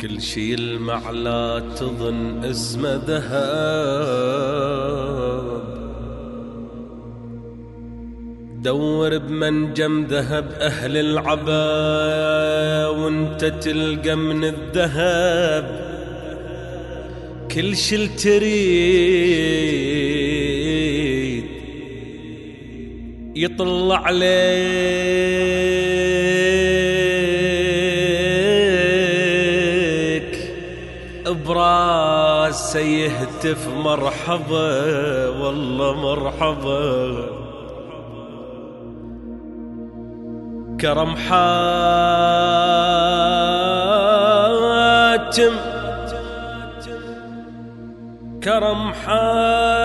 كل شي يلمع لا تظن اسمه ذهب. دور بمنجم ذهب أهل العبا وانت تلقى من الذهب. كل شي تريد يطلع عليك. براسه يهتف مرحبا والله مرحبا. كرم حاتم كرم حاتم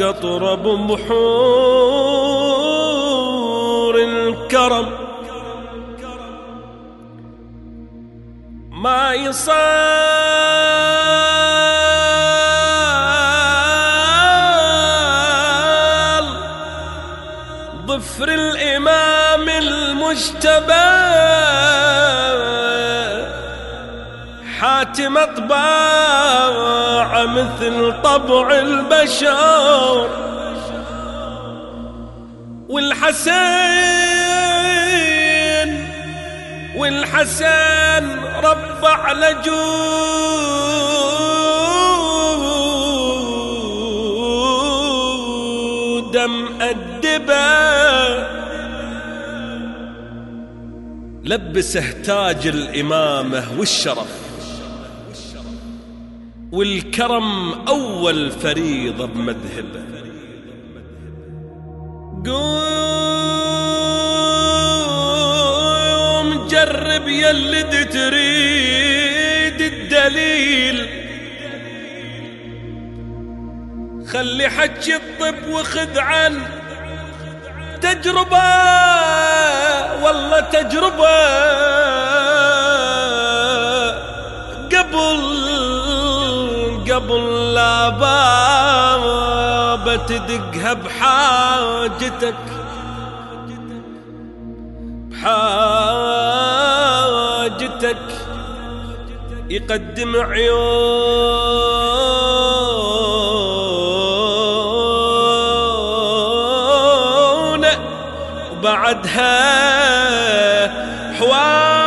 قطر بمحور الكرم. ما يصال. ظفر الإمام المجتبى. حاتم طباع مثل طبع البشر. والحسين والحسن ربع لجود مأدبه لبسه تاج الإمامة والشرف. والكرم أول فريضة بمذهبه. قوم جرب يلد تريد الدليل. خلي حكي الطب وخذ عن تجربة والله تجربة. قبل قبل لا باب تدقها بحاجتك بحاجتك. يقدم عيونه وبعدها حواجبه